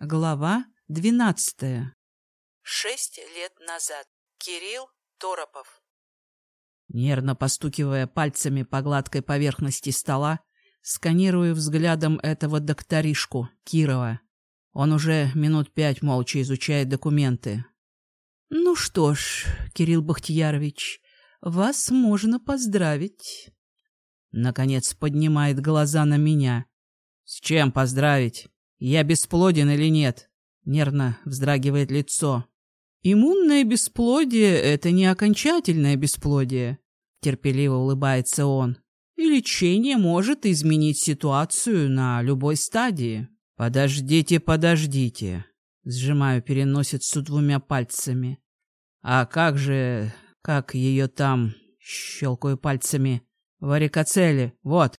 Глава двенадцатая. Шесть лет назад. Кирилл Торопов. Нервно постукивая пальцами по гладкой поверхности стола, сканирую взглядом этого докторишку, Кирова. Он уже минут пять молча изучает документы. «Ну что ж, Кирилл Бахтиярович, вас можно поздравить». Наконец поднимает глаза на меня. «С чем поздравить? Я бесплоден или нет?» Нервно вздрагивает лицо. «Иммунное бесплодие — это не окончательное бесплодие», — терпеливо улыбается он. «И лечение может изменить ситуацию на любой стадии». «Подождите, подождите», — сжимаю переносицу двумя пальцами. «А как же... как ее там...» — щелкаю пальцами. «Варикоцели, вот».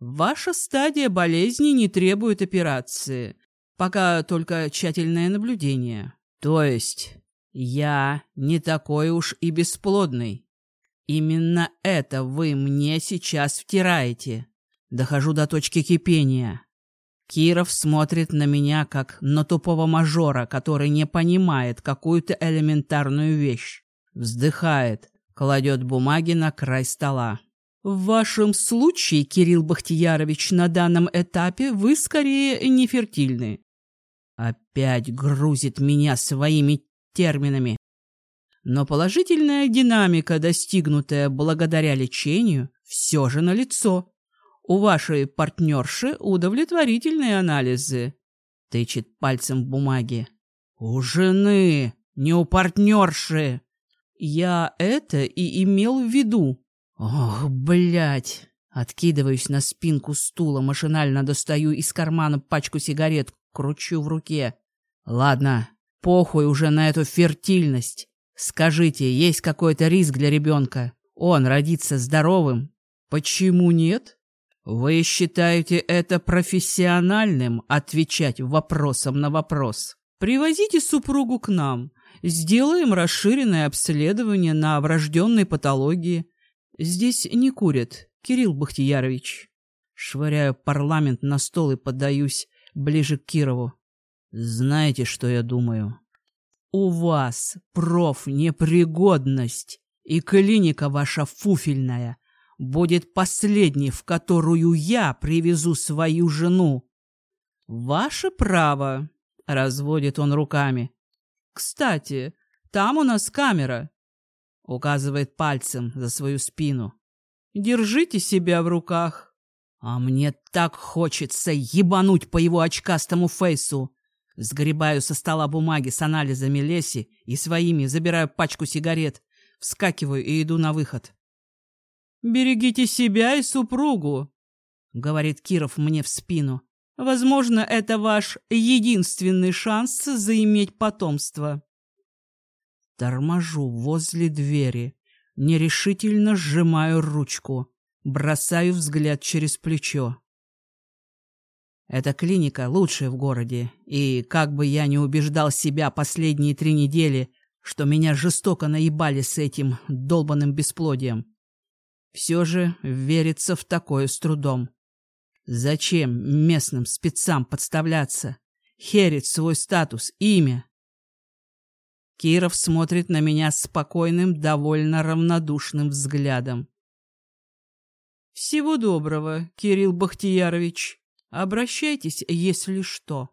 «Ваша стадия болезни не требует операции. Пока только тщательное наблюдение. То есть я не такой уж и бесплодный. Именно это вы мне сейчас втираете. Дохожу до точки кипения. Киров смотрит на меня, как на тупого мажора, который не понимает какую-то элементарную вещь. Вздыхает, кладет бумаги на край стола. «В вашем случае, Кирилл Бахтиярович, на данном этапе вы скорее нефертильны». Опять грузит меня своими терминами. Но положительная динамика, достигнутая благодаря лечению, все же налицо. У вашей партнерши удовлетворительные анализы. Тычет пальцем в бумаге. У жены, не у партнерши. Я это и имел в виду. Ох, блядь. Откидываюсь на спинку стула, машинально достаю из кармана пачку сигарет, кручу в руке. Ладно, похуй уже на эту фертильность. Скажите, есть какой-то риск для ребенка? Он родится здоровым? Почему нет? Вы считаете это профессиональным отвечать вопросом на вопрос? Привозите супругу к нам. Сделаем расширенное обследование на врожденной патологии. Здесь не курят, Кирилл Бахтиярович. Швыряю парламент на стол и поддаюсь ближе к Кирову. Знаете, что я думаю? У вас профнепригодность, и клиника ваша фуфельная будет последней, в которую я привезу свою жену. Ваше право, разводит он руками. Кстати, там у нас камера, указывает пальцем за свою спину. Держите себя в руках. А мне так хочется ебануть по его очкастому фейсу. Сгребаю со стола бумаги с анализами Леси и своими забираю пачку сигарет, вскакиваю и иду на выход. «Берегите себя и супругу», — говорит Киров мне в спину. «Возможно, это ваш единственный шанс заиметь потомство». Торможу возле двери, нерешительно сжимаю ручку, бросаю взгляд через плечо. Эта клиника лучшая в городе, и как бы я ни убеждал себя последние три недели, что меня жестоко наебали с этим долбанным бесплодием, все же верится в такое с трудом. Зачем местным спецам подставляться? Херить свой статус, имя. Киров смотрит на меня спокойным, довольно равнодушным взглядом. «Всего доброго, Кирилл Бахтиярович. Обращайтесь, если что».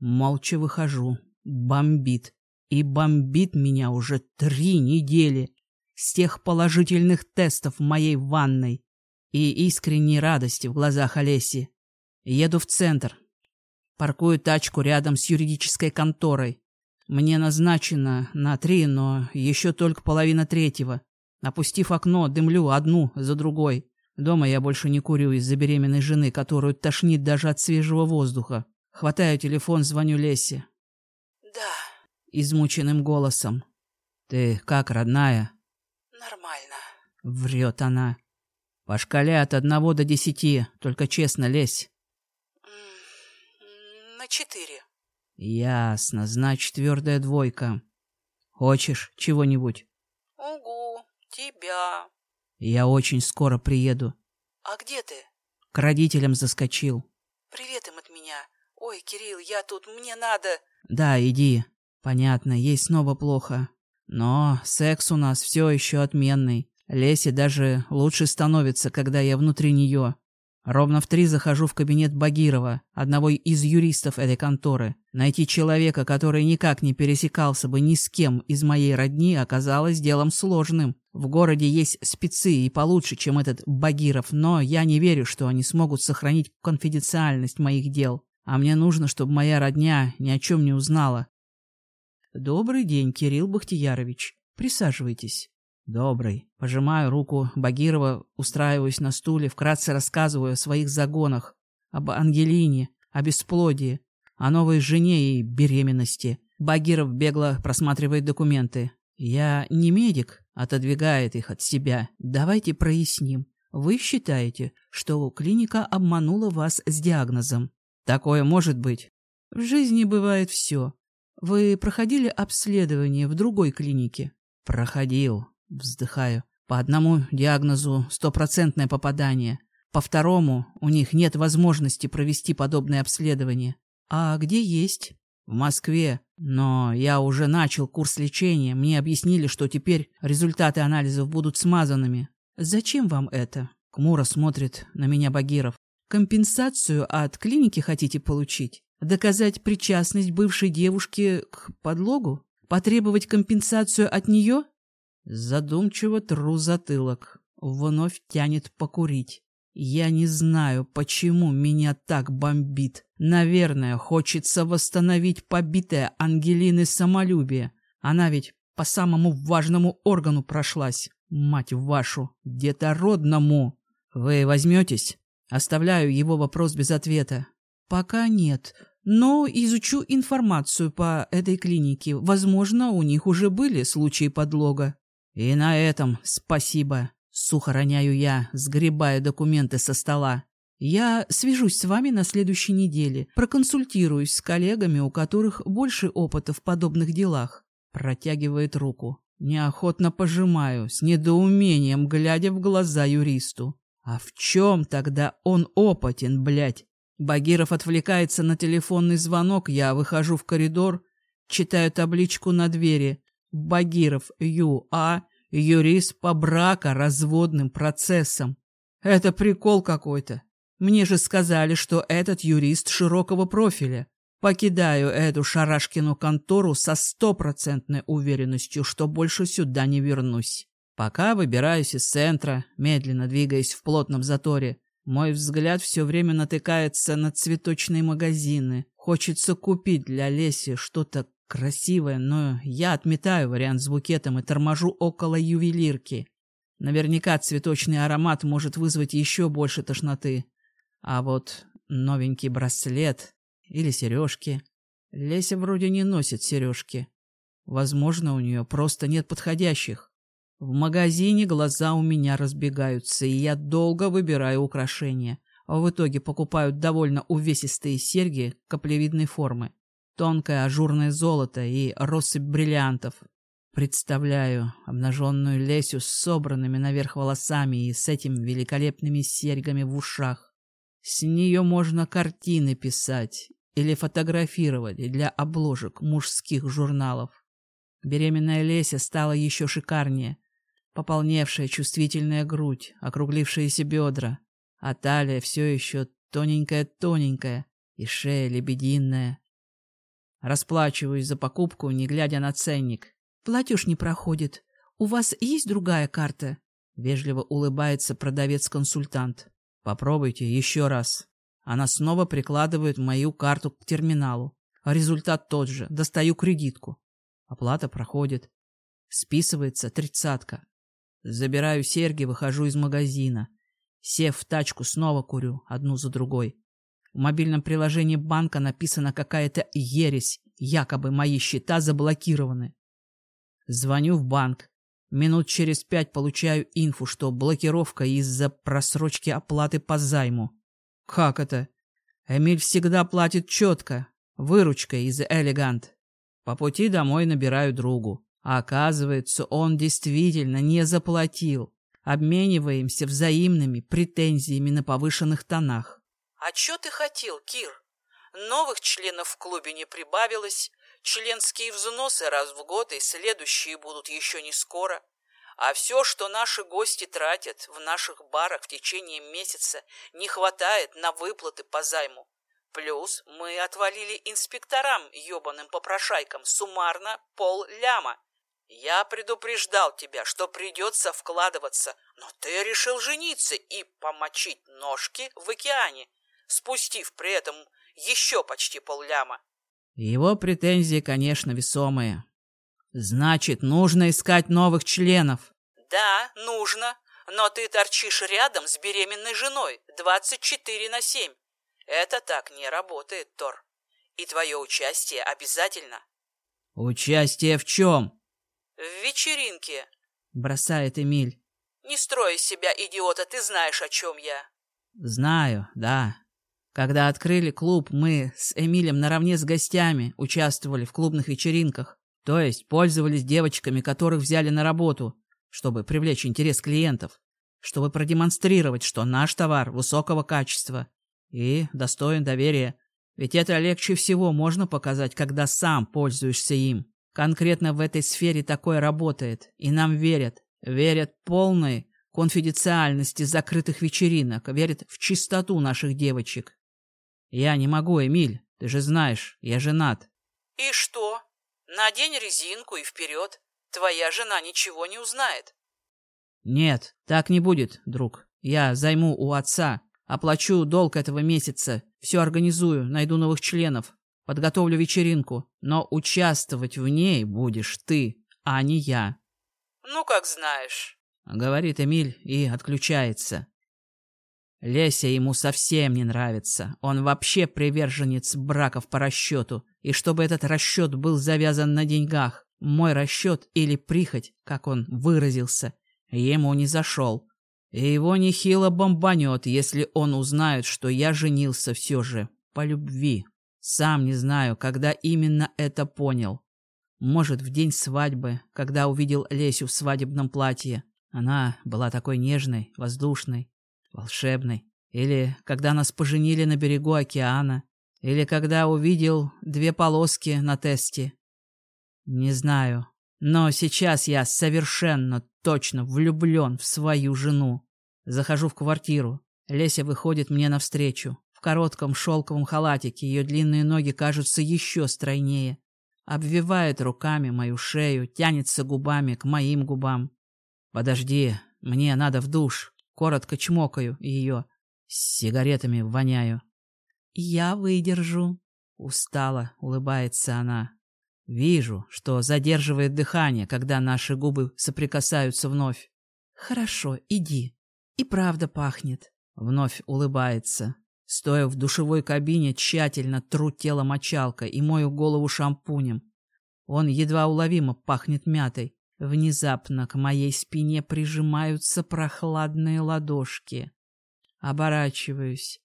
Молча выхожу. Бомбит. И бомбит меня уже три недели с тех положительных тестов в моей ванной и искренней радости в глазах Олеси. Еду в центр. Паркую тачку рядом с юридической конторой. Мне назначено на три, но еще только половина третьего. Опустив окно, дымлю одну за другой. Дома я больше не курю из-за беременной жены, которую тошнит даже от свежего воздуха. Хватаю телефон, звоню Лесе. «Да». Измученным голосом. «Ты как, родная?» Нормально. Врет она. По шкале от одного до десяти, только честно лезь. На четыре. Ясно, значит, твердая двойка. Хочешь чего-нибудь? Угу, тебя. Я очень скоро приеду. А где ты? К родителям заскочил. Привет им от меня. Ой, Кирилл, я тут, мне надо... Да, иди. Понятно, ей снова плохо. Но секс у нас все еще отменный. Лесе даже лучше становится, когда я внутри нее. Ровно в три захожу в кабинет Багирова, одного из юристов этой конторы. Найти человека, который никак не пересекался бы ни с кем из моей родни, оказалось делом сложным. В городе есть спецы и получше, чем этот Багиров, но я не верю, что они смогут сохранить конфиденциальность моих дел. А мне нужно, чтобы моя родня ни о чем не узнала. Добрый день, Кирилл Бахтиярович. Присаживайтесь. Добрый. Пожимаю руку Багирова, устраиваюсь на стуле, вкратце рассказываю о своих загонах, об Ангелине, о бесплодии, о новой жене и беременности. Багиров бегло просматривает документы. Я не медик, отодвигает их от себя. Давайте проясним. Вы считаете, что клиника обманула вас с диагнозом? Такое может быть. В жизни бывает все. Вы проходили обследование в другой клинике? Проходил. Вздыхаю. По одному диагнозу стопроцентное попадание. По второму у них нет возможности провести подобное обследование. А где есть? В Москве. Но я уже начал курс лечения. Мне объяснили, что теперь результаты анализов будут смазанными. Зачем вам это? Кмуро смотрит на меня Багиров. Компенсацию от клиники хотите получить? Доказать причастность бывшей девушки к подлогу? Потребовать компенсацию от нее? Задумчиво тру затылок. Вновь тянет покурить. Я не знаю, почему меня так бомбит. Наверное, хочется восстановить побитое Ангелины самолюбие. Она ведь по самому важному органу прошлась. Мать вашу, детородному. Вы возьметесь? Оставляю его вопрос без ответа. Пока нет, но изучу информацию по этой клинике. Возможно, у них уже были случаи подлога. И на этом спасибо. Сухо роняю я, сгребая документы со стола. Я свяжусь с вами на следующей неделе, проконсультируюсь с коллегами, у которых больше опыта в подобных делах. Протягивает руку. Неохотно пожимаю, с недоумением глядя в глаза юристу. А в чем тогда он опытен, блядь? Багиров отвлекается на телефонный звонок, я выхожу в коридор, читаю табличку на двери. Багиров Ю.А. Юрист по брако-разводным процессам. Это прикол какой-то. Мне же сказали, что этот юрист широкого профиля. Покидаю эту шарашкину контору со стопроцентной уверенностью, что больше сюда не вернусь. Пока выбираюсь из центра, медленно двигаясь в плотном заторе, мой взгляд все время натыкается на цветочные магазины. Хочется купить для Леси что-то красивое, но я отметаю вариант с букетом и торможу около ювелирки. Наверняка цветочный аромат может вызвать еще больше тошноты. А вот новенький браслет или сережки. Леся вроде не носит сережки. Возможно, у нее просто нет подходящих. В магазине глаза у меня разбегаются, и я долго выбираю украшения. В итоге покупаю довольно увесистые серьги каплевидной формы, тонкое ажурное золото и россыпь бриллиантов. Представляю обнаженную Лесю с собранными наверх волосами и с этими великолепными серьгами в ушах. С нее можно картины писать или фотографировать для обложек мужских журналов. Беременная Леся стала еще шикарнее — Пополневшая чувствительная грудь, округлившиеся бедра, а талия все еще тоненькая-тоненькая и шея лебединая. Расплачиваюсь за покупку, не глядя на ценник. «Платеж не проходит. У вас есть другая карта?» Вежливо улыбается продавец-консультант. «Попробуйте еще раз». Она снова прикладывает мою карту к терминалу. Результат тот же. Достаю кредитку. Оплата проходит. Списывается тридцатка. Забираю серьги, выхожу из магазина. Сев в тачку, снова курю, одну за другой. В мобильном приложении банка написана какая-то ересь, якобы мои счета заблокированы. Звоню в банк. Минут через пять получаю инфу, что блокировка из-за просрочки оплаты по займу. Как это? Эмиль всегда платит четко. Выручка из Элегант. По пути домой набираю другу. А оказывается, он действительно не заплатил. Обмениваемся взаимными претензиями на повышенных тонах. «А чё ты хотел, Кир? Новых членов в клубе не прибавилось, членские взносы раз в год и следующие будут еще не скоро. А все, что наши гости тратят в наших барах в течение месяца, не хватает на выплаты по займу. Плюс мы отвалили инспекторам, ебаным попрошайкам, суммарно пол ляма. Я предупреждал тебя, что придется вкладываться, но ты решил жениться и помочить ножки в океане, спустив при этом еще почти полляма. Его претензии, конечно, весомые. Значит, нужно искать новых членов. Да, нужно, но ты торчишь рядом с беременной женой 24 на 7. Это так не работает, Тор. И твое участие обязательно. Участие в чем? В вечеринке. Бросает Эмиль. Не строй из себя идиота, ты знаешь, о чем я. Знаю, да. Когда открыли клуб, мы с Эмилем наравне с гостями участвовали в клубных вечеринках. То есть пользовались девочками, которых взяли на работу, чтобы привлечь интерес клиентов, чтобы продемонстрировать, что наш товар высокого качества и достоин доверия. Ведь это легче всего можно показать, когда сам пользуешься им. Конкретно в этой сфере такое работает, и нам верят. Верят полной конфиденциальности закрытых вечеринок, верят в чистоту наших девочек. Я не могу, Эмиль, ты же знаешь, я женат. И что? Надень резинку и вперед. Твоя жена ничего не узнает. Нет, так не будет, друг. Я займу у отца, оплачу долг этого месяца, все организую, найду новых членов, подготовлю вечеринку, но участвовать в ней будешь ты, а не я. Ну, как знаешь. Говорит Эмиль и отключается. Леся ему совсем не нравится. Он вообще приверженец браков по расчету. И чтобы этот расчет был завязан на деньгах. Мой расчет или прихоть, как он выразился, ему не зашел. И его нехило бомбанет, если он узнает, что я женился все же по любви. Сам не знаю, когда именно это понял. Может, в день свадьбы, когда увидел Лесю в свадебном платье. Она была такой нежной, воздушной, волшебной. Или когда нас поженили на берегу океана. Или когда увидел две полоски на тесте. Не знаю. Но сейчас я совершенно точно влюблен в свою жену. Захожу в квартиру. Леся выходит мне навстречу. В коротком шелковом халатике ее длинные ноги кажутся еще стройнее. Обвивает руками мою шею, тянется губами к моим губам. «Подожди, мне надо в душ». Коротко чмокаю ее. С сигаретами воняю. «Я выдержу». Устала, улыбается она. Вижу, что задерживает дыхание, когда наши губы соприкасаются вновь. «Хорошо, иди. И правда пахнет». Вновь улыбается. Стоя в душевой кабине, тщательно тру тело мочалкой и мою голову шампунем. Он едва уловимо пахнет мятой. Внезапно к моей спине прижимаются прохладные ладошки. Оборачиваюсь,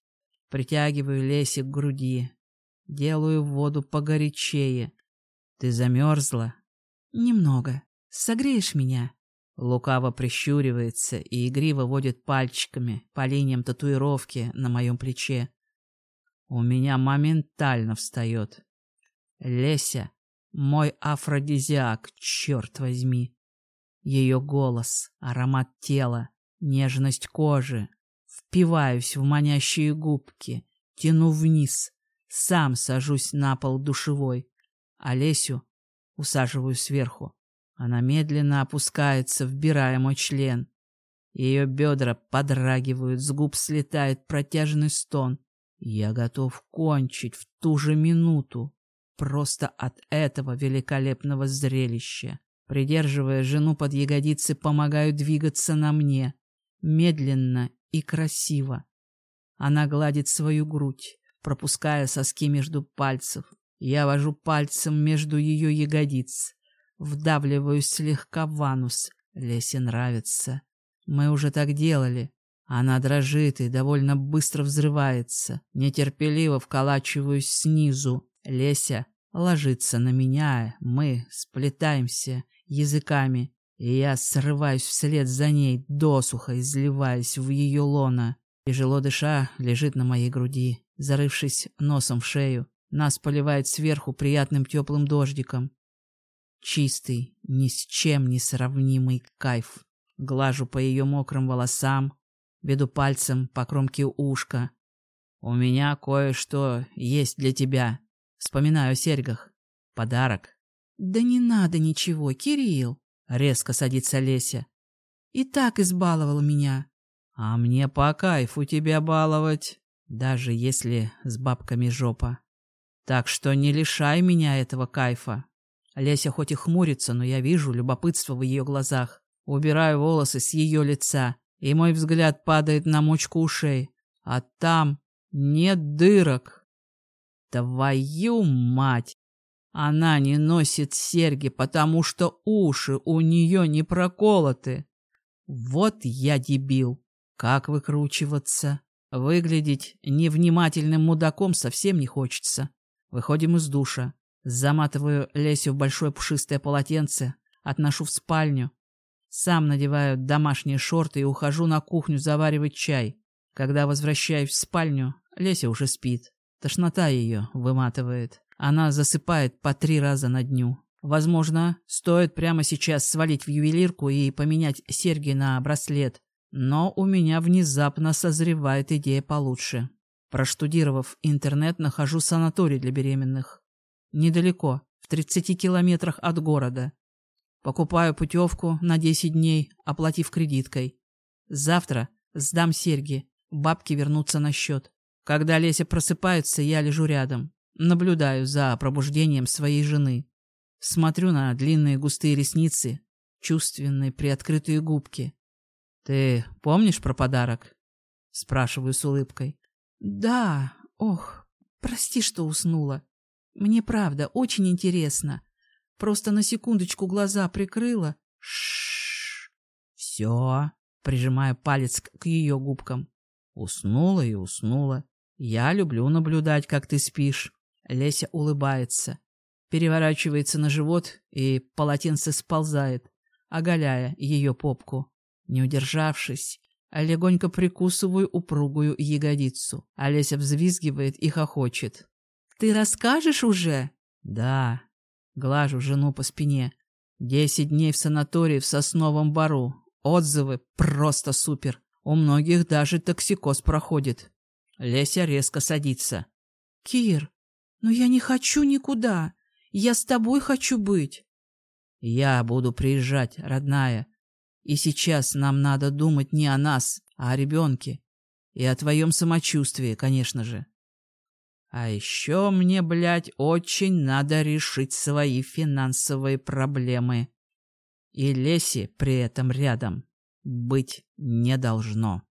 притягиваю Леси к груди, делаю воду погорячее. Ты замерзла? Немного. Согреешь меня? Лукаво прищуривается и игриво водит пальчиками по линиям татуировки на моем плече. У меня моментально встает. Леся мой афродизиак, черт возьми. Ее голос, аромат тела, нежность кожи. Впиваюсь в манящие губки, тяну вниз, сам сажусь на пол душевой. Олесю усаживаю сверху. Она медленно опускается, вбирая мой член. Ее бедра подрагивают, с губ слетает протяжный стон. Я готов кончить в ту же минуту. Просто от этого великолепного зрелища. Придерживая жену под ягодицы, помогаю двигаться на мне. Медленно и красиво. Она гладит свою грудь, пропуская соски между пальцев. Я вожу пальцем между ее ягодиц. Вдавливаю слегка в анус. Лесе нравится. Мы уже так делали. Она дрожит и довольно быстро взрывается. Нетерпеливо вколачиваюсь снизу. Леся ложится на меня, мы сплетаемся языками, и я срываюсь вслед за ней, досуха изливаясь в ее лона. Тяжело дыша, лежит на моей груди, зарывшись носом в шею. Нас поливает сверху приятным теплым дождиком. Чистый, ни с чем не сравнимый кайф. Глажу по ее мокрым волосам, веду пальцем по кромке ушка. «У меня кое-что есть для тебя. Вспоминаю о серьгах. Подарок». «Да не надо ничего, Кирилл!» — резко садится Леся. «И так избаловал меня». «А мне по кайфу тебя баловать, даже если с бабками жопа. Так что не лишай меня этого кайфа». Леся хоть и хмурится, но я вижу любопытство в ее глазах. Убираю волосы с ее лица, и мой взгляд падает на мочку ушей. А там нет дырок. Твою мать! Она не носит серьги, потому что уши у нее не проколоты. Вот я дебил. Как выкручиваться? Выглядеть невнимательным мудаком совсем не хочется. Выходим из душа. Заматываю Лесю в большое пушистое полотенце, отношу в спальню. Сам надеваю домашние шорты и ухожу на кухню заваривать чай. Когда возвращаюсь в спальню, Леся уже спит. Тошнота ее выматывает. Она засыпает по три раза на дню. Возможно, стоит прямо сейчас свалить в ювелирку и поменять серьги на браслет. Но у меня внезапно созревает идея получше. Проштудировав интернет, нахожу санаторий для беременных. Недалеко, в 30 километрах от города. Покупаю путевку на 10 дней, оплатив кредиткой. Завтра сдам серьги, бабки вернутся на счет. Когда Леся просыпается, я лежу рядом. Наблюдаю за пробуждением своей жены. Смотрю на длинные густые ресницы, чувственные приоткрытые губки. «Ты помнишь про подарок?» Спрашиваю с улыбкой. «Да, ох, прости, что уснула. Мне правда очень интересно. Просто на секундочку глаза прикрыла. Шш. Все. Прижимая палец к ее губкам. Уснула и уснула. Я люблю наблюдать, как ты спишь. Леся улыбается, переворачивается на живот, и полотенце сползает, оголяя ее попку. Не удержавшись, легонько прикусываю упругую ягодицу. Олеся взвизгивает и хохочет. «Ты расскажешь уже?» «Да». Глажу жену по спине. «Десять дней в санатории в Сосновом Бару. Отзывы просто супер. У многих даже токсикоз проходит». Леся резко садится. «Кир, но я не хочу никуда. Я с тобой хочу быть. Я буду приезжать, родная. И сейчас нам надо думать не о нас, а о ребенке. И о твоем самочувствии, конечно же. А еще мне, блядь, очень надо решить свои финансовые проблемы. И Леси при этом рядом быть не должно.